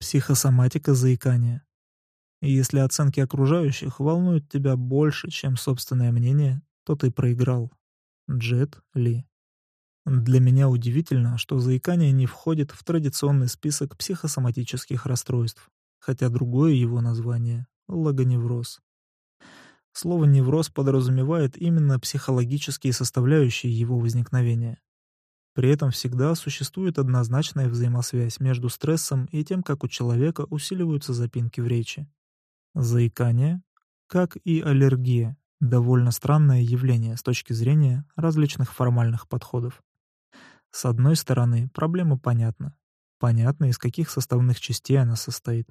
Психосоматика заикания. И если оценки окружающих волнуют тебя больше, чем собственное мнение, то ты проиграл. Джет Ли. Для меня удивительно, что заикание не входит в традиционный список психосоматических расстройств, хотя другое его название — логоневроз. Слово «невроз» подразумевает именно психологические составляющие его возникновения. При этом всегда существует однозначная взаимосвязь между стрессом и тем, как у человека усиливаются запинки в речи. Заикание, как и аллергия, довольно странное явление с точки зрения различных формальных подходов. С одной стороны, проблема понятна. Понятно, из каких составных частей она состоит.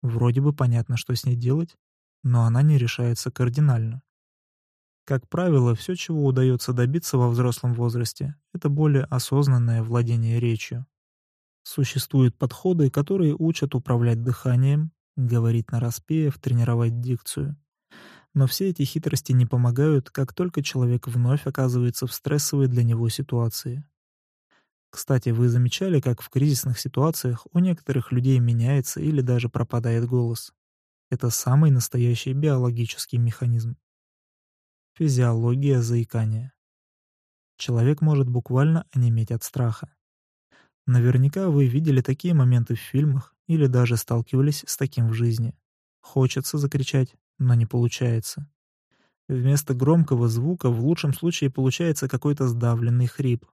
Вроде бы понятно, что с ней делать, но она не решается кардинально. Как правило, все, чего удается добиться во взрослом возрасте, это более осознанное владение речью. Существуют подходы, которые учат управлять дыханием, говорить на распеев, тренировать дикцию. Но все эти хитрости не помогают, как только человек вновь оказывается в стрессовой для него ситуации. Кстати, вы замечали, как в кризисных ситуациях у некоторых людей меняется или даже пропадает голос? Это самый настоящий биологический механизм. Физиология заикания. Человек может буквально онеметь от страха. Наверняка вы видели такие моменты в фильмах или даже сталкивались с таким в жизни. Хочется закричать, но не получается. Вместо громкого звука в лучшем случае получается какой-то сдавленный хрип.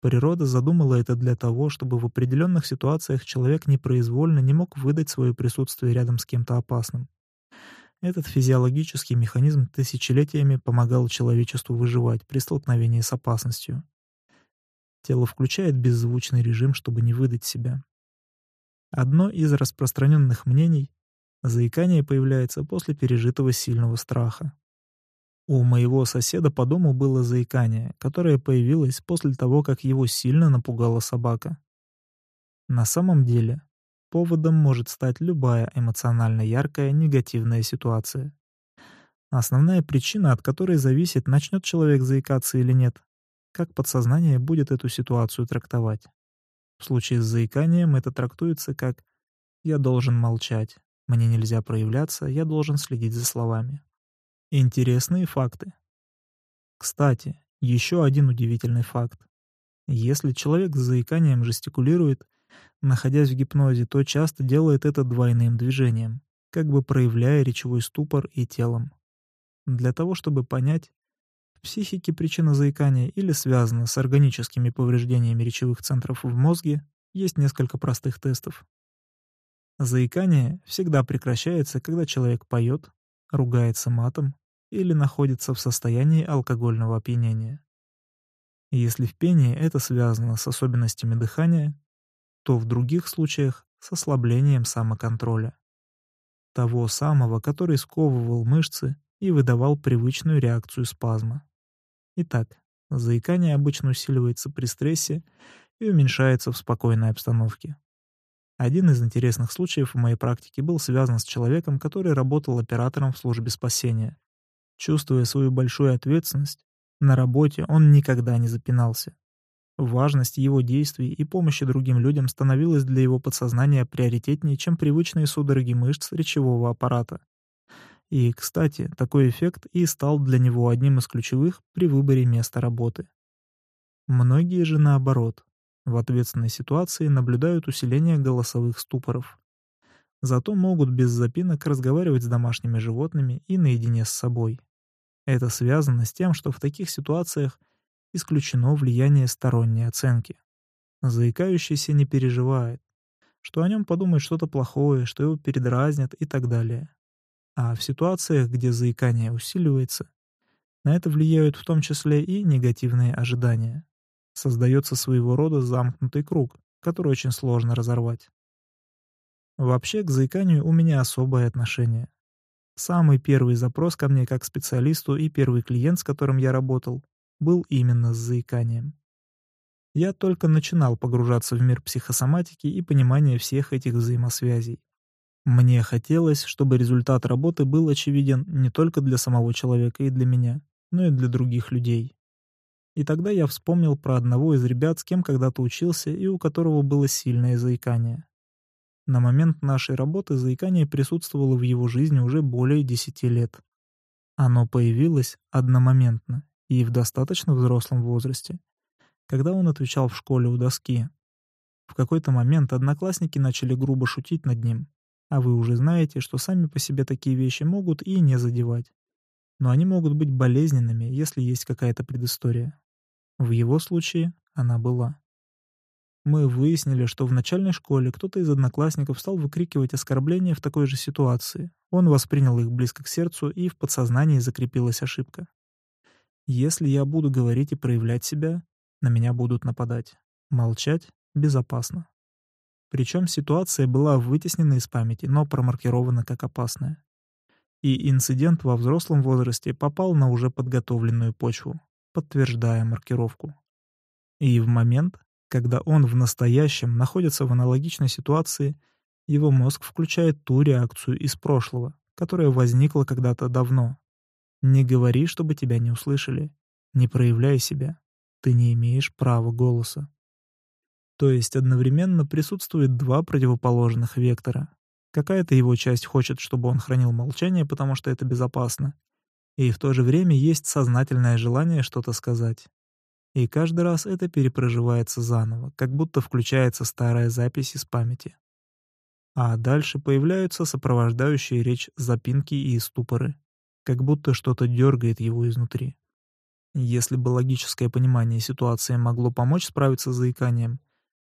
Природа задумала это для того, чтобы в определенных ситуациях человек непроизвольно не мог выдать свое присутствие рядом с кем-то опасным. Этот физиологический механизм тысячелетиями помогал человечеству выживать при столкновении с опасностью. Тело включает беззвучный режим, чтобы не выдать себя. Одно из распространенных мнений — заикание появляется после пережитого сильного страха. У моего соседа по дому было заикание, которое появилось после того, как его сильно напугала собака. На самом деле, Поводом может стать любая эмоционально яркая негативная ситуация. Основная причина, от которой зависит, начнет человек заикаться или нет, как подсознание будет эту ситуацию трактовать. В случае с заиканием это трактуется как «я должен молчать», «мне нельзя проявляться», «я должен следить за словами». Интересные факты. Кстати, еще один удивительный факт. Если человек с заиканием жестикулирует, находясь в гипнозе, то часто делает это двойным движением, как бы проявляя речевой ступор и телом. Для того, чтобы понять, в психике причина заикания или связана с органическими повреждениями речевых центров в мозге, есть несколько простых тестов. Заикание всегда прекращается, когда человек поет, ругается матом или находится в состоянии алкогольного опьянения. Если в пении это связано с особенностями дыхания, то в других случаях с ослаблением самоконтроля. Того самого, который сковывал мышцы и выдавал привычную реакцию спазма. Итак, заикание обычно усиливается при стрессе и уменьшается в спокойной обстановке. Один из интересных случаев в моей практике был связан с человеком, который работал оператором в службе спасения. Чувствуя свою большую ответственность, на работе он никогда не запинался. Важность его действий и помощи другим людям становилась для его подсознания приоритетнее, чем привычные судороги мышц речевого аппарата. И, кстати, такой эффект и стал для него одним из ключевых при выборе места работы. Многие же, наоборот, в ответственной ситуации наблюдают усиление голосовых ступоров. Зато могут без запинок разговаривать с домашними животными и наедине с собой. Это связано с тем, что в таких ситуациях – исключено влияние сторонней оценки. Заикающийся не переживает, что о нем подумают что-то плохое, что его передразнят и так далее. А в ситуациях, где заикание усиливается, на это влияют в том числе и негативные ожидания. Создается своего рода замкнутый круг, который очень сложно разорвать. Вообще к заиканию у меня особое отношение. Самый первый запрос ко мне как специалисту и первый клиент, с которым я работал, был именно с заиканием. Я только начинал погружаться в мир психосоматики и понимания всех этих взаимосвязей. Мне хотелось, чтобы результат работы был очевиден не только для самого человека и для меня, но и для других людей. И тогда я вспомнил про одного из ребят, с кем когда-то учился и у которого было сильное заикание. На момент нашей работы заикание присутствовало в его жизни уже более десяти лет. Оно появилось одномоментно и в достаточно взрослом возрасте, когда он отвечал в школе у доски. В какой-то момент одноклассники начали грубо шутить над ним, а вы уже знаете, что сами по себе такие вещи могут и не задевать. Но они могут быть болезненными, если есть какая-то предыстория. В его случае она была. Мы выяснили, что в начальной школе кто-то из одноклассников стал выкрикивать оскорбления в такой же ситуации. Он воспринял их близко к сердцу, и в подсознании закрепилась ошибка. Если я буду говорить и проявлять себя, на меня будут нападать. Молчать безопасно. Причем ситуация была вытеснена из памяти, но промаркирована как опасная. И инцидент во взрослом возрасте попал на уже подготовленную почву, подтверждая маркировку. И в момент, когда он в настоящем находится в аналогичной ситуации, его мозг включает ту реакцию из прошлого, которая возникла когда-то давно. Не говори, чтобы тебя не услышали. Не проявляй себя. Ты не имеешь права голоса. То есть одновременно присутствует два противоположных вектора. Какая-то его часть хочет, чтобы он хранил молчание, потому что это безопасно. И в то же время есть сознательное желание что-то сказать. И каждый раз это перепроживается заново, как будто включается старая запись из памяти. А дальше появляются сопровождающие речь запинки и ступоры, как будто что-то дергает его изнутри. Если бы логическое понимание ситуации могло помочь справиться с заиканием,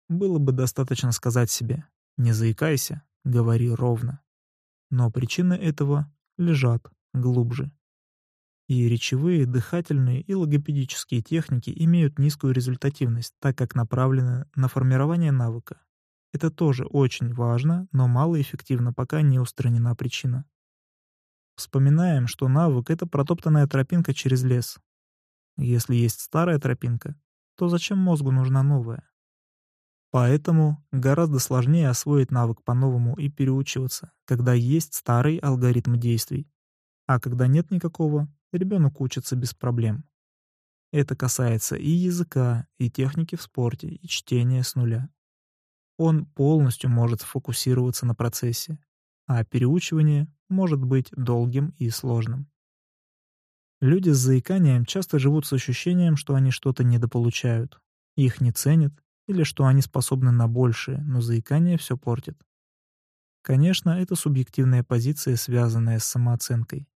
было бы достаточно сказать себе «не заикайся, говори ровно». Но причины этого лежат глубже. И речевые, дыхательные и логопедические техники имеют низкую результативность, так как направлены на формирование навыка. Это тоже очень важно, но малоэффективно, пока не устранена причина. Вспоминаем, что навык — это протоптанная тропинка через лес. Если есть старая тропинка, то зачем мозгу нужна новая? Поэтому гораздо сложнее освоить навык по-новому и переучиваться, когда есть старый алгоритм действий. А когда нет никакого, ребенок учится без проблем. Это касается и языка, и техники в спорте, и чтения с нуля. Он полностью может сфокусироваться на процессе, а переучивание может быть долгим и сложным. Люди с заиканием часто живут с ощущением, что они что-то недополучают, их не ценят или что они способны на большее, но заикание все портит. Конечно, это субъективная позиция, связанная с самооценкой.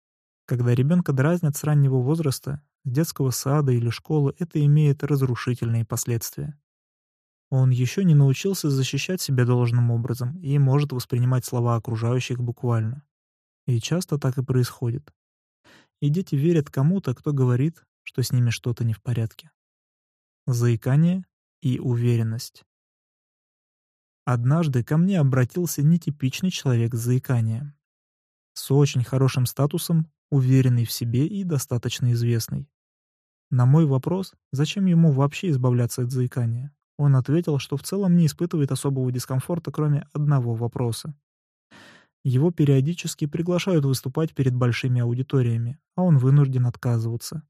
Когда ребенка дразнят с раннего возраста, с детского сада или школы, это имеет разрушительные последствия. Он еще не научился защищать себя должным образом и может воспринимать слова окружающих буквально. И часто так и происходит. И дети верят кому-то, кто говорит, что с ними что-то не в порядке. Заикание и уверенность. Однажды ко мне обратился нетипичный человек с заиканием. С очень хорошим статусом, уверенный в себе и достаточно известный. На мой вопрос, зачем ему вообще избавляться от заикания, он ответил, что в целом не испытывает особого дискомфорта, кроме одного вопроса. Его периодически приглашают выступать перед большими аудиториями, а он вынужден отказываться.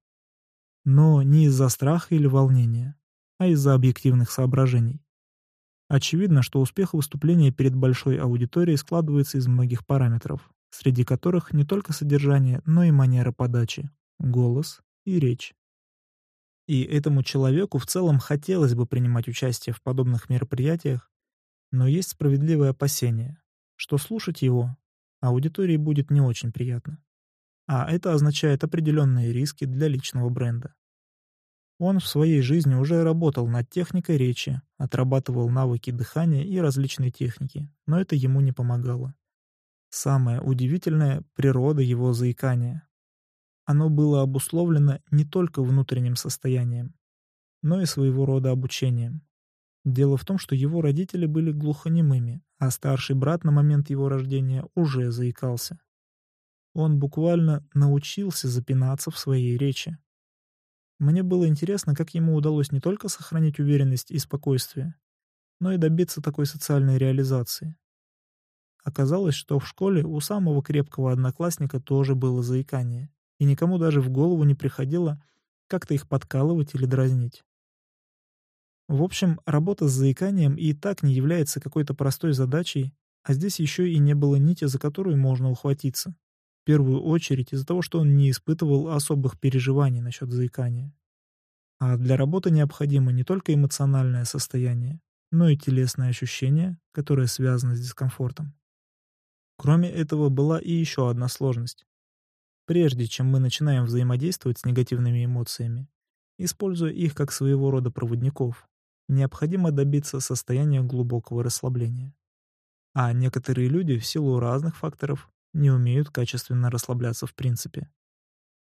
Но не из-за страха или волнения, а из-за объективных соображений. Очевидно, что успех выступления перед большой аудиторией складывается из многих параметров, среди которых не только содержание, но и манера подачи, голос и речь. И этому человеку в целом хотелось бы принимать участие в подобных мероприятиях, но есть справедливое опасение, что слушать его аудитории будет не очень приятно. А это означает определенные риски для личного бренда. Он в своей жизни уже работал над техникой речи, отрабатывал навыки дыхания и различные техники, но это ему не помогало. Самое удивительное — природа его заикания. Оно было обусловлено не только внутренним состоянием, но и своего рода обучением. Дело в том, что его родители были глухонемыми, а старший брат на момент его рождения уже заикался. Он буквально научился запинаться в своей речи. Мне было интересно, как ему удалось не только сохранить уверенность и спокойствие, но и добиться такой социальной реализации. Оказалось, что в школе у самого крепкого одноклассника тоже было заикание, и никому даже в голову не приходило как-то их подкалывать или дразнить. В общем, работа с заиканием и так не является какой-то простой задачей, А здесь еще и не было нити, за которую можно ухватиться. В первую очередь из-за того, что он не испытывал особых переживаний насчет заикания. А для работы необходимо не только эмоциональное состояние, но и телесные ощущения, которые связаны с дискомфортом. Кроме этого была и еще одна сложность. Прежде чем мы начинаем взаимодействовать с негативными эмоциями, используя их как своего рода проводников, необходимо добиться состояния глубокого расслабления. А некоторые люди в силу разных факторов не умеют качественно расслабляться в принципе.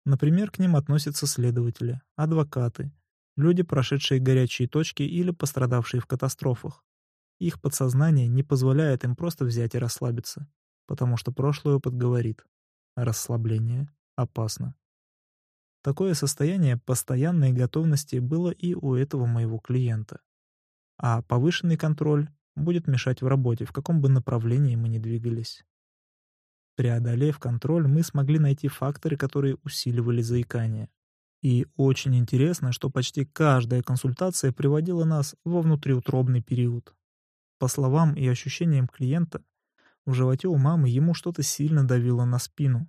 Например, к ним относятся следователи, адвокаты, люди, прошедшие горячие точки или пострадавшие в катастрофах. Их подсознание не позволяет им просто взять и расслабиться, потому что прошлый опыт говорит «расслабление опасно». Такое состояние постоянной готовности было и у этого моего клиента. А повышенный контроль будет мешать в работе, в каком бы направлении мы ни двигались. Преодолев контроль, мы смогли найти факторы, которые усиливали заикание. И очень интересно, что почти каждая консультация приводила нас во внутриутробный период. По словам и ощущениям клиента, в животе у мамы ему что-то сильно давило на спину.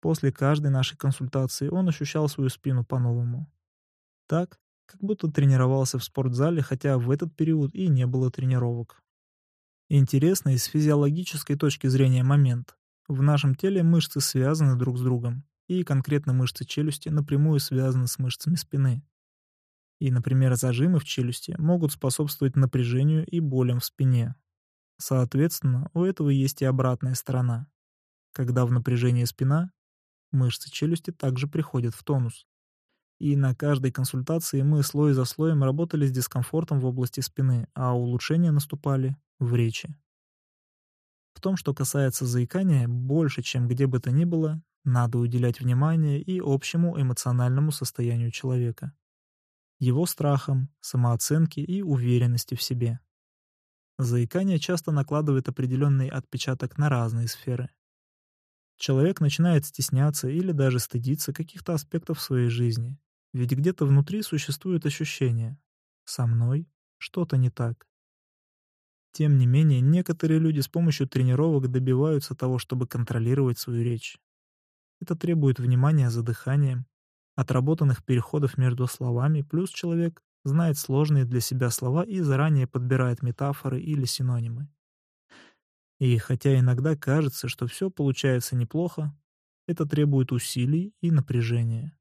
После каждой нашей консультации он ощущал свою спину по-новому. Так, как будто тренировался в спортзале, хотя в этот период и не было тренировок. Интересный с физиологической точки зрения момент. В нашем теле мышцы связаны друг с другом, и конкретно мышцы челюсти напрямую связаны с мышцами спины. И, например, зажимы в челюсти могут способствовать напряжению и болям в спине. Соответственно, у этого есть и обратная сторона. Когда в напряжении спина, мышцы челюсти также приходят в тонус. И на каждой консультации мы слой за слоем работали с дискомфортом в области спины, а улучшения наступали в речи. В том, что касается заикания, больше, чем где бы то ни было, надо уделять внимание и общему эмоциональному состоянию человека, его страхам, самооценке и уверенности в себе. Заикание часто накладывает определенный отпечаток на разные сферы. Человек начинает стесняться или даже стыдиться каких-то аспектов своей жизни, ведь где-то внутри существует ощущение «со мной что-то не так». Тем не менее, некоторые люди с помощью тренировок добиваются того, чтобы контролировать свою речь. Это требует внимания за дыханием, отработанных переходов между словами, плюс человек знает сложные для себя слова и заранее подбирает метафоры или синонимы. И хотя иногда кажется, что все получается неплохо, это требует усилий и напряжения.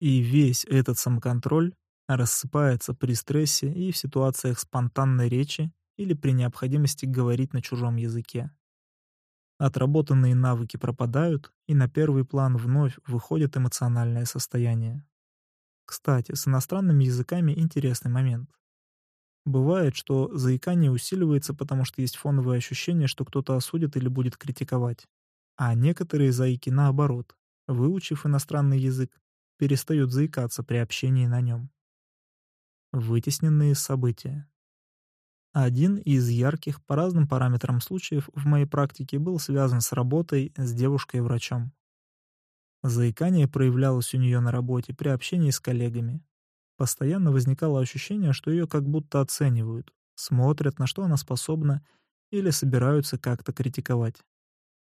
И весь этот самоконтроль рассыпается при стрессе и в ситуациях спонтанной речи или при необходимости говорить на чужом языке. Отработанные навыки пропадают, и на первый план вновь выходит эмоциональное состояние. Кстати, с иностранными языками интересный момент. Бывает, что заикание усиливается, потому что есть фоновое ощущение, что кто-то осудит или будет критиковать. А некоторые заики, наоборот, выучив иностранный язык, перестают заикаться при общении на нем. Вытесненные события. Один из ярких по разным параметрам случаев в моей практике был связан с работой с девушкой-врачом. Заикание проявлялось у нее на работе при общении с коллегами. Постоянно возникало ощущение, что ее как будто оценивают, смотрят, на что она способна, или собираются как-то критиковать.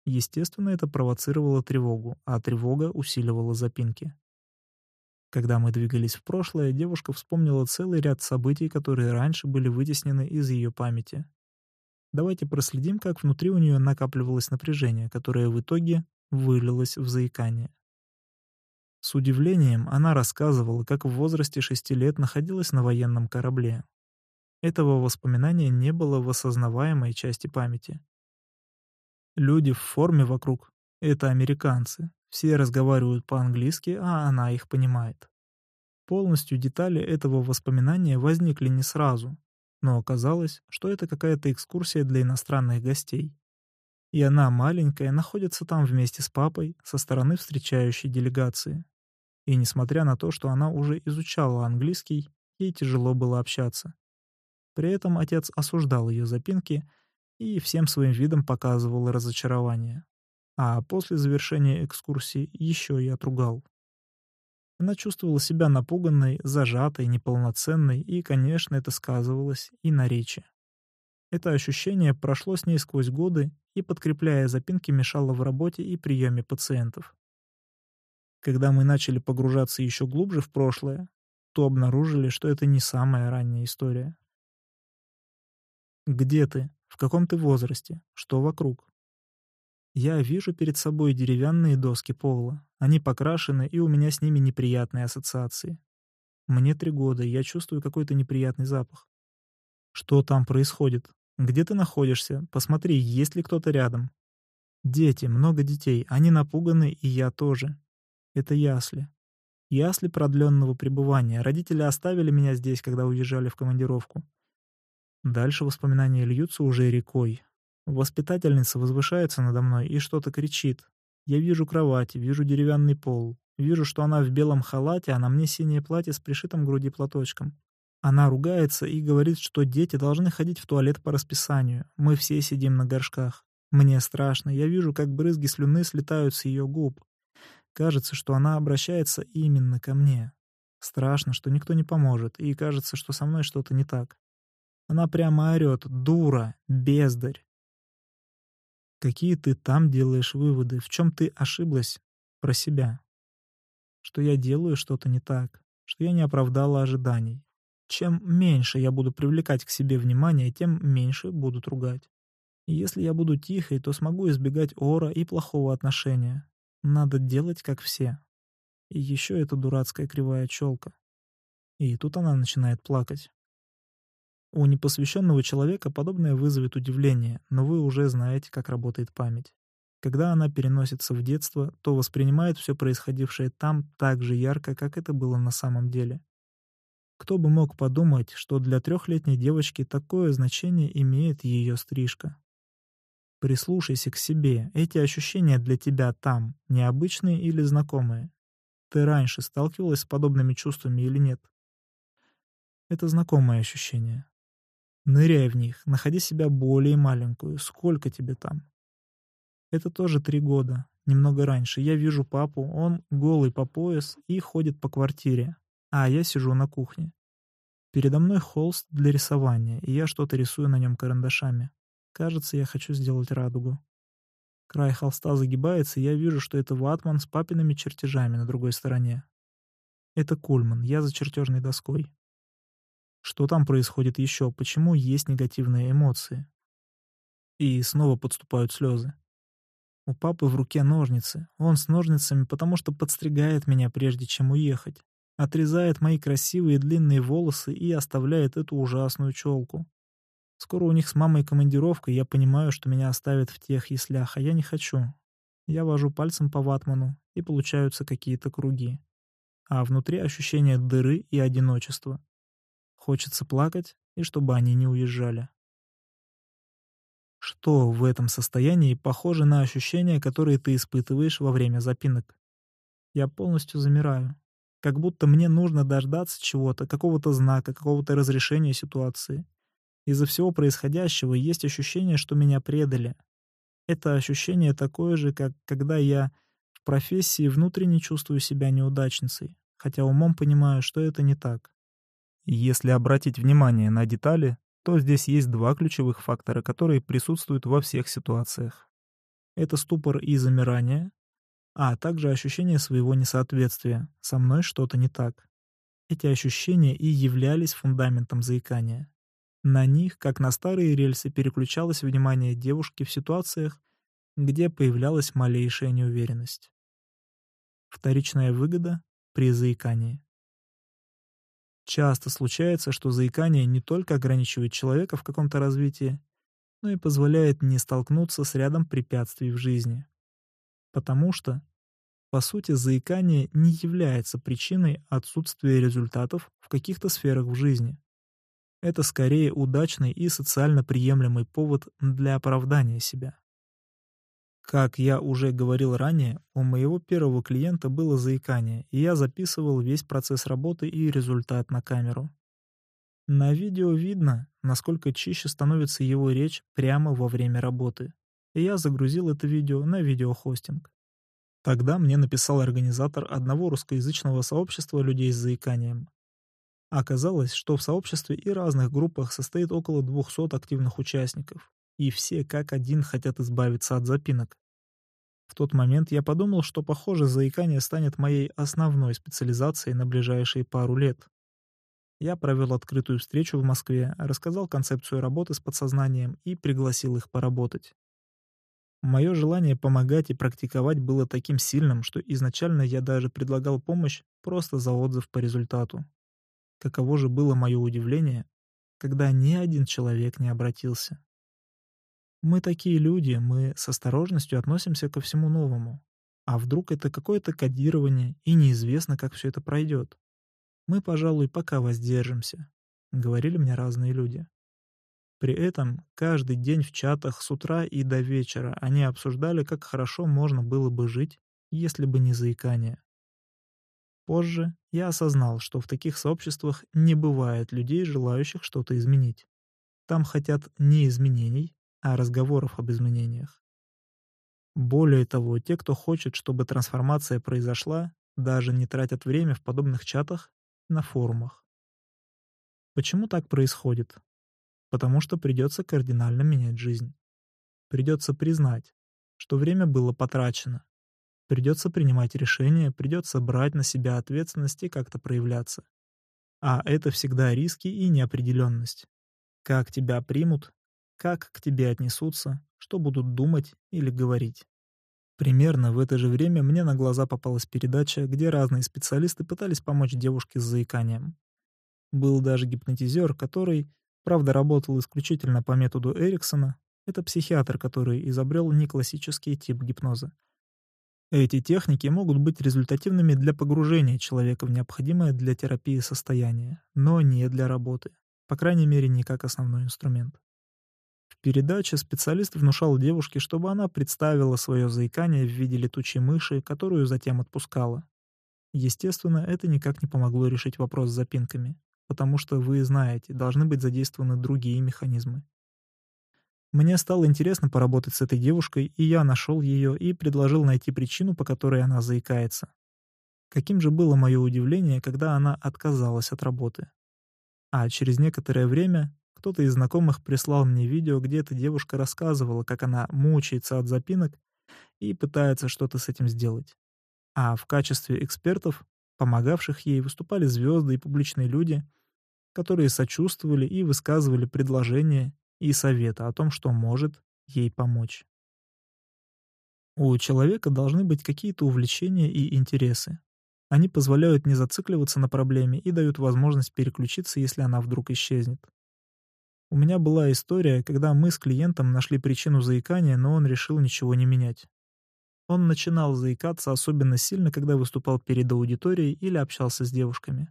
Естественно, это провоцировало тревогу, а тревога усиливала запинки. Когда мы двигались в прошлое, девушка вспомнила целый ряд событий, которые раньше были вытеснены из ее памяти. Давайте проследим, как внутри у нее накапливалось напряжение, которое в итоге вылилось в заикание. С удивлением она рассказывала, как в возрасте шести лет находилась на военном корабле. Этого воспоминания не было в осознаваемой части памяти. Люди в форме вокруг — это американцы, все разговаривают по-английски, а она их понимает. Полностью детали этого воспоминания возникли не сразу, но оказалось, что это какая-то экскурсия для иностранных гостей. И она, маленькая, находится там вместе с папой со стороны встречающей делегации. И несмотря на то, что она уже изучала английский, ей тяжело было общаться. При этом отец осуждал ее запинки и всем своим видом показывал разочарование а после завершения экскурсии еще и отругал. Она чувствовала себя напуганной, зажатой, неполноценной, и, конечно, это сказывалось и на речи. Это ощущение прошло с ней сквозь годы и, подкрепляя запинки, мешало в работе и приеме пациентов. Когда мы начали погружаться еще глубже в прошлое, то обнаружили, что это не самая ранняя история. Где ты? В каком ты возрасте? Что вокруг? Я вижу перед собой деревянные доски пола. Они покрашены, и у меня с ними неприятные ассоциации. Мне три года, я чувствую какой-то неприятный запах. Что там происходит? Где ты находишься? Посмотри, есть ли кто-то рядом. Дети, много детей, они напуганы, и я тоже. Это ясли. Ясли продленного пребывания. Родители оставили меня здесь, когда уезжали в командировку. Дальше воспоминания льются уже рекой. Воспитательница возвышается надо мной и что-то кричит. Я вижу кровать, вижу деревянный пол. Вижу, что она в белом халате, а на мне синее платье с пришитым к груди платочком. Она ругается и говорит, что дети должны ходить в туалет по расписанию. Мы все сидим на горшках. Мне страшно. Я вижу, как брызги слюны слетают с ее губ. Кажется, что она обращается именно ко мне. Страшно, что никто не поможет, и кажется, что со мной что-то не так. Она прямо орёт «Дура! Бездарь!» Какие ты там делаешь выводы? В чем ты ошиблась про себя? Что я делаю что-то не так, что я не оправдала ожиданий. Чем меньше я буду привлекать к себе внимание, тем меньше будут ругать. И если я буду тихой, то смогу избегать ора и плохого отношения. Надо делать, как все. И еще эта дурацкая кривая челка. И тут она начинает плакать. У непосвященного человека подобное вызовет удивление, но вы уже знаете, как работает память. Когда она переносится в детство, то воспринимает все происходившее там так же ярко, как это было на самом деле. Кто бы мог подумать, что для трехлетней девочки такое значение имеет ее стрижка. Прислушайся к себе. Эти ощущения для тебя там, необычные или знакомые? Ты раньше сталкивалась с подобными чувствами или нет? Это знакомые ощущения. Ныряй в них, находи себя более маленькую. Сколько тебе там? Это тоже три года, немного раньше. Я вижу папу, он голый по пояс и ходит по квартире, а я сижу на кухне. Передо мной холст для рисования, и я что-то рисую на нем карандашами. Кажется, я хочу сделать радугу. Край холста загибается, и я вижу, что это ватман с папиными чертежами на другой стороне. Это Кульман, я за чертежной доской. Что там происходит еще? Почему есть негативные эмоции? И снова подступают слезы. У папы в руке ножницы. Он с ножницами, потому что подстригает меня, прежде чем уехать. Отрезает мои красивые длинные волосы и оставляет эту ужасную челку. Скоро у них с мамой командировка, и я понимаю, что меня оставят в тех яслях, а я не хочу. Я вожу пальцем по ватману, и получаются какие-то круги. А внутри ощущение дыры и одиночества. Хочется плакать, и чтобы они не уезжали. Что в этом состоянии похоже на ощущения, которые ты испытываешь во время запинок? Я полностью замираю. Как будто мне нужно дождаться чего-то, какого-то знака, какого-то разрешения ситуации. Из-за всего происходящего есть ощущение, что меня предали. Это ощущение такое же, как когда я в профессии внутренне чувствую себя неудачницей, хотя умом понимаю, что это не так. Если обратить внимание на детали, то здесь есть два ключевых фактора, которые присутствуют во всех ситуациях. Это ступор и замирание, а также ощущение своего несоответствия. Со мной что-то не так. Эти ощущения и являлись фундаментом заикания. На них, как на старые рельсы, переключалось внимание девушки в ситуациях, где появлялась малейшая неуверенность. Вторичная выгода при заикании. Часто случается, что заикание не только ограничивает человека в каком-то развитии, но и позволяет не столкнуться с рядом препятствий в жизни. Потому что, по сути, заикание не является причиной отсутствия результатов в каких-то сферах в жизни. Это скорее удачный и социально приемлемый повод для оправдания себя. Как я уже говорил ранее, у моего первого клиента было заикание, и я записывал весь процесс работы и результат на камеру. На видео видно, насколько чище становится его речь прямо во время работы. И я загрузил это видео на видеохостинг. Тогда мне написал организатор одного русскоязычного сообщества людей с заиканием. Оказалось, что в сообществе и разных группах состоит около 200 активных участников, и все как один хотят избавиться от запинок. В тот момент я подумал, что, похоже, заикание станет моей основной специализацией на ближайшие пару лет. Я провел открытую встречу в Москве, рассказал концепцию работы с подсознанием и пригласил их поработать. Мое желание помогать и практиковать было таким сильным, что изначально я даже предлагал помощь просто за отзыв по результату. Каково же было мое удивление, когда ни один человек не обратился. Мы такие люди, мы с осторожностью относимся ко всему новому. А вдруг это какое-то кодирование, и неизвестно, как все это пройдет. Мы, пожалуй, пока воздержимся, — говорили мне разные люди. При этом каждый день в чатах с утра и до вечера они обсуждали, как хорошо можно было бы жить, если бы не заикание. Позже я осознал, что в таких сообществах не бывает людей, желающих что-то изменить. Там хотят не изменений, а разговоров об изменениях. Более того, те, кто хочет, чтобы трансформация произошла, даже не тратят время в подобных чатах на форумах. Почему так происходит? Потому что придется кардинально менять жизнь. Придется признать, что время было потрачено. Придется принимать решения, придется брать на себя ответственность и как-то проявляться. А это всегда риски и неопределенность. Как тебя примут, как к тебе отнесутся, что будут думать или говорить. Примерно в это же время мне на глаза попалась передача, где разные специалисты пытались помочь девушке с заиканием. Был даже гипнотизер, который, правда, работал исключительно по методу Эриксона. Это психиатр, который изобрел неклассический тип гипноза. Эти техники могут быть результативными для погружения человека в необходимое для терапии состояние, но не для работы. По крайней мере, не как основной инструмент. Передаче специалист внушал девушке, чтобы она представила свое заикание в виде летучей мыши, которую затем отпускала. Естественно, это никак не помогло решить вопрос с запинками, потому что, вы знаете, должны быть задействованы другие механизмы. Мне стало интересно поработать с этой девушкой, и я нашел ее и предложил найти причину, по которой она заикается. Каким же было мое удивление, когда она отказалась от работы. А через некоторое время кто-то из знакомых прислал мне видео, где эта девушка рассказывала, как она мучается от запинок и пытается что-то с этим сделать. А в качестве экспертов, помогавших ей, выступали звезды и публичные люди, которые сочувствовали и высказывали предложения и советы о том, что может ей помочь. У человека должны быть какие-то увлечения и интересы. Они позволяют не зацикливаться на проблеме и дают возможность переключиться, если она вдруг исчезнет. У меня была история, когда мы с клиентом нашли причину заикания, но он решил ничего не менять. Он начинал заикаться особенно сильно, когда выступал перед аудиторией или общался с девушками.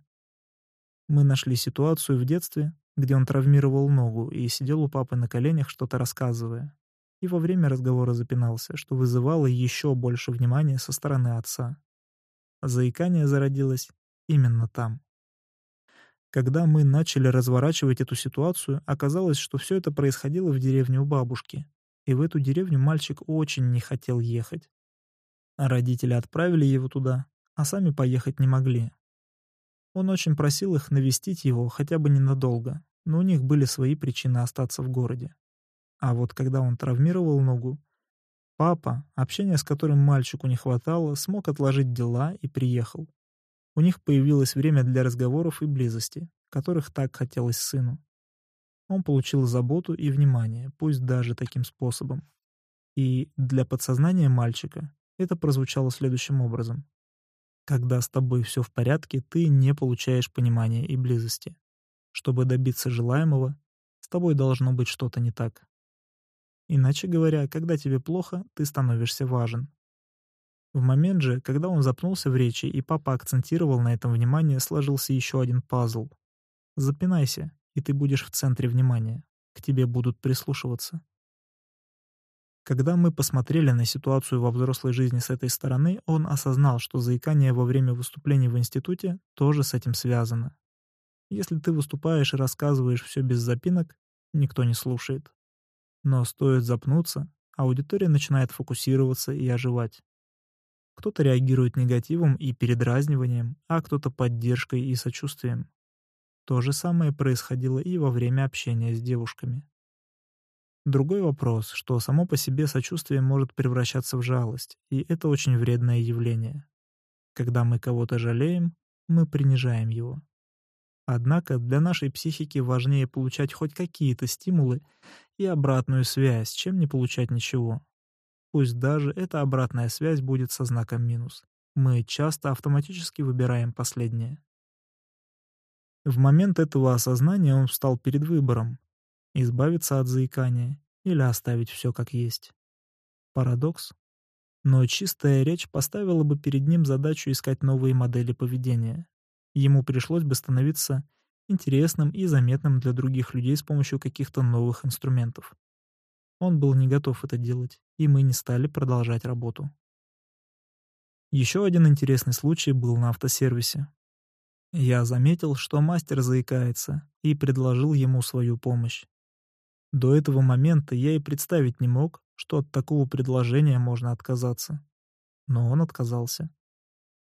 Мы нашли ситуацию в детстве, где он травмировал ногу и сидел у папы на коленях, что-то рассказывая. И во время разговора запинался, что вызывало еще больше внимания со стороны отца. Заикание зародилось именно там. Когда мы начали разворачивать эту ситуацию, оказалось, что все это происходило в деревне у бабушки. И в эту деревню мальчик очень не хотел ехать. родители отправили его туда, а сами поехать не могли. Он очень просил их навестить его хотя бы ненадолго, но у них были свои причины остаться в городе. А вот когда он травмировал ногу, папа, общения с которым мальчику не хватало, смог отложить дела и приехал. У них появилось время для разговоров и близости, которых так хотелось сыну. Он получил заботу и внимание, пусть даже таким способом. И для подсознания мальчика это прозвучало следующим образом. Когда с тобой все в порядке, ты не получаешь понимания и близости. Чтобы добиться желаемого, с тобой должно быть что-то не так. Иначе говоря, когда тебе плохо, ты становишься важен. В момент же, когда он запнулся в речи и папа акцентировал на этом внимание, сложился еще один пазл. Запинайся, и ты будешь в центре внимания. К тебе будут прислушиваться. Когда мы посмотрели на ситуацию во взрослой жизни с этой стороны, он осознал, что заикание во время выступлений в институте тоже с этим связано. Если ты выступаешь и рассказываешь все без запинок, никто не слушает. Но стоит запнуться, аудитория начинает фокусироваться и оживать. Кто-то реагирует негативом и передразниванием, а кто-то поддержкой и сочувствием. То же самое происходило и во время общения с девушками. Другой вопрос, что само по себе сочувствие может превращаться в жалость, и это очень вредное явление. Когда мы кого-то жалеем, мы принижаем его. Однако для нашей психики важнее получать хоть какие-то стимулы и обратную связь, чем не получать ничего. Пусть даже эта обратная связь будет со знаком минус. Мы часто автоматически выбираем последнее. В момент этого осознания он встал перед выбором — избавиться от заикания или оставить все как есть. Парадокс? Но чистая речь поставила бы перед ним задачу искать новые модели поведения. Ему пришлось бы становиться интересным и заметным для других людей с помощью каких-то новых инструментов. Он был не готов это делать, и мы не стали продолжать работу. Еще один интересный случай был на автосервисе. Я заметил, что мастер заикается, и предложил ему свою помощь. До этого момента я и представить не мог, что от такого предложения можно отказаться. Но он отказался.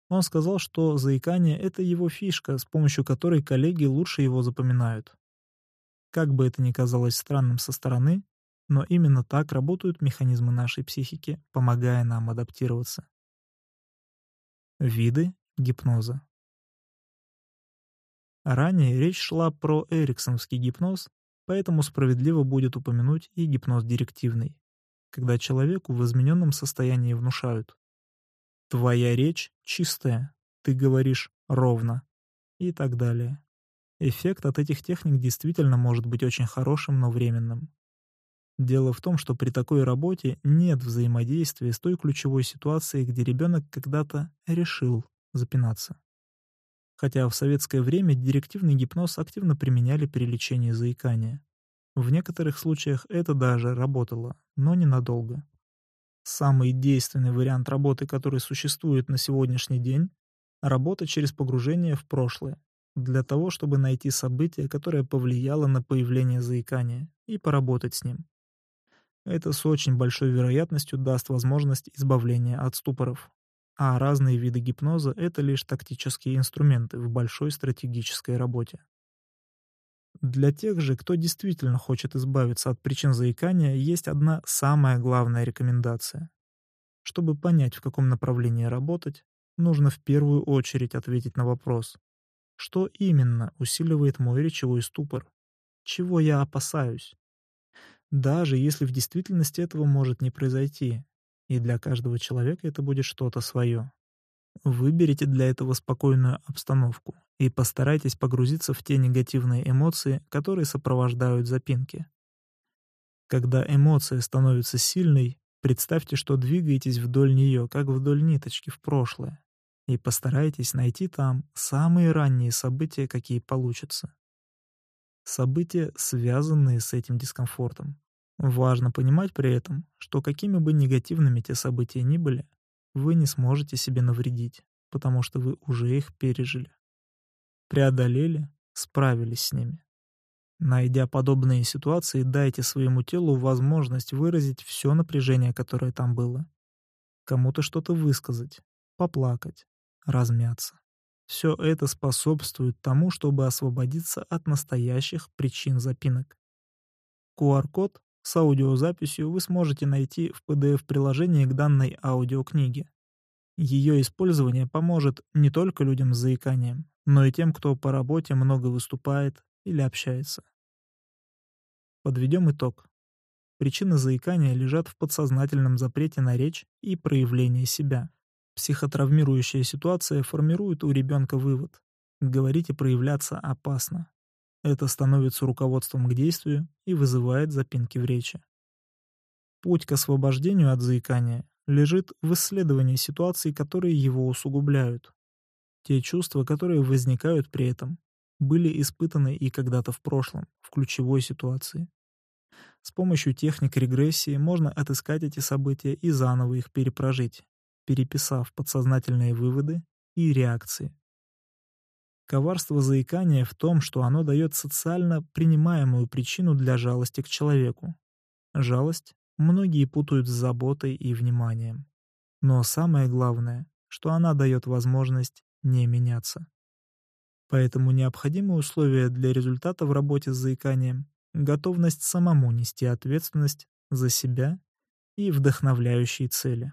Он сказал, что заикание — это его фишка, с помощью которой коллеги лучше его запоминают. Как бы это ни казалось странным со стороны, но именно так работают механизмы нашей психики, помогая нам адаптироваться. Виды гипноза. Ранее речь шла про эриксоновский гипноз, поэтому справедливо будет упомянуть и гипноз директивный, когда человеку в измененном состоянии внушают. Твоя речь чистая, ты говоришь ровно и так далее. Эффект от этих техник действительно может быть очень хорошим, но временным. Дело в том, что при такой работе нет взаимодействия с той ключевой ситуацией, где ребенок когда-то решил запинаться хотя в советское время директивный гипноз активно применяли при лечении заикания. В некоторых случаях это даже работало, но ненадолго. Самый действенный вариант работы, который существует на сегодняшний день — работа через погружение в прошлое, для того, чтобы найти событие, которое повлияло на появление заикания, и поработать с ним. Это с очень большой вероятностью даст возможность избавления от ступоров, а разные виды гипноза — это лишь тактические инструменты в большой стратегической работе. Для тех же, кто действительно хочет избавиться от причин заикания, есть одна самая главная рекомендация. Чтобы понять, в каком направлении работать, нужно в первую очередь ответить на вопрос, что именно усиливает мой речевой ступор, чего я опасаюсь. Даже если в действительности этого может не произойти, и для каждого человека это будет что-то свое. Выберите для этого спокойную обстановку и постарайтесь погрузиться в те негативные эмоции, которые сопровождают запинки. Когда эмоция становится сильной, представьте, что двигаетесь вдоль нее, как вдоль ниточки в прошлое, и постарайтесь найти там самые ранние события, какие получатся. События, связанные с этим дискомфортом. Важно понимать при этом, что какими бы негативными те события ни были, вы не сможете себе навредить, потому что вы уже их пережили. Преодолели, справились с ними. Найдя подобные ситуации, дайте своему телу возможность выразить все напряжение, которое там было. Кому-то что-то высказать, поплакать, размяться. Все это способствует тому, чтобы освободиться от настоящих причин запинок. QR-код с аудиозаписью вы сможете найти в PDF-приложении к данной аудиокниге. Ее использование поможет не только людям с заиканием, но и тем, кто по работе много выступает или общается. Подведем итог. Причины заикания лежат в подсознательном запрете на речь и проявление себя. Психотравмирующая ситуация формирует у ребенка вывод. Говорить и проявляться опасно. Это становится руководством к действию и вызывает запинки в речи. Путь к освобождению от заикания лежит в исследовании ситуаций, которые его усугубляют. Те чувства, которые возникают при этом, были испытаны и когда-то в прошлом, в ключевой ситуации. С помощью техник регрессии можно отыскать эти события и заново их перепрожить, переписав подсознательные выводы и реакции. Коварство заикания в том, что оно дает социально принимаемую причину для жалости к человеку. Жалость многие путают с заботой и вниманием. Но самое главное, что она дает возможность не меняться. Поэтому необходимые условия для результата в работе с заиканием — готовность самому нести ответственность за себя и вдохновляющие цели.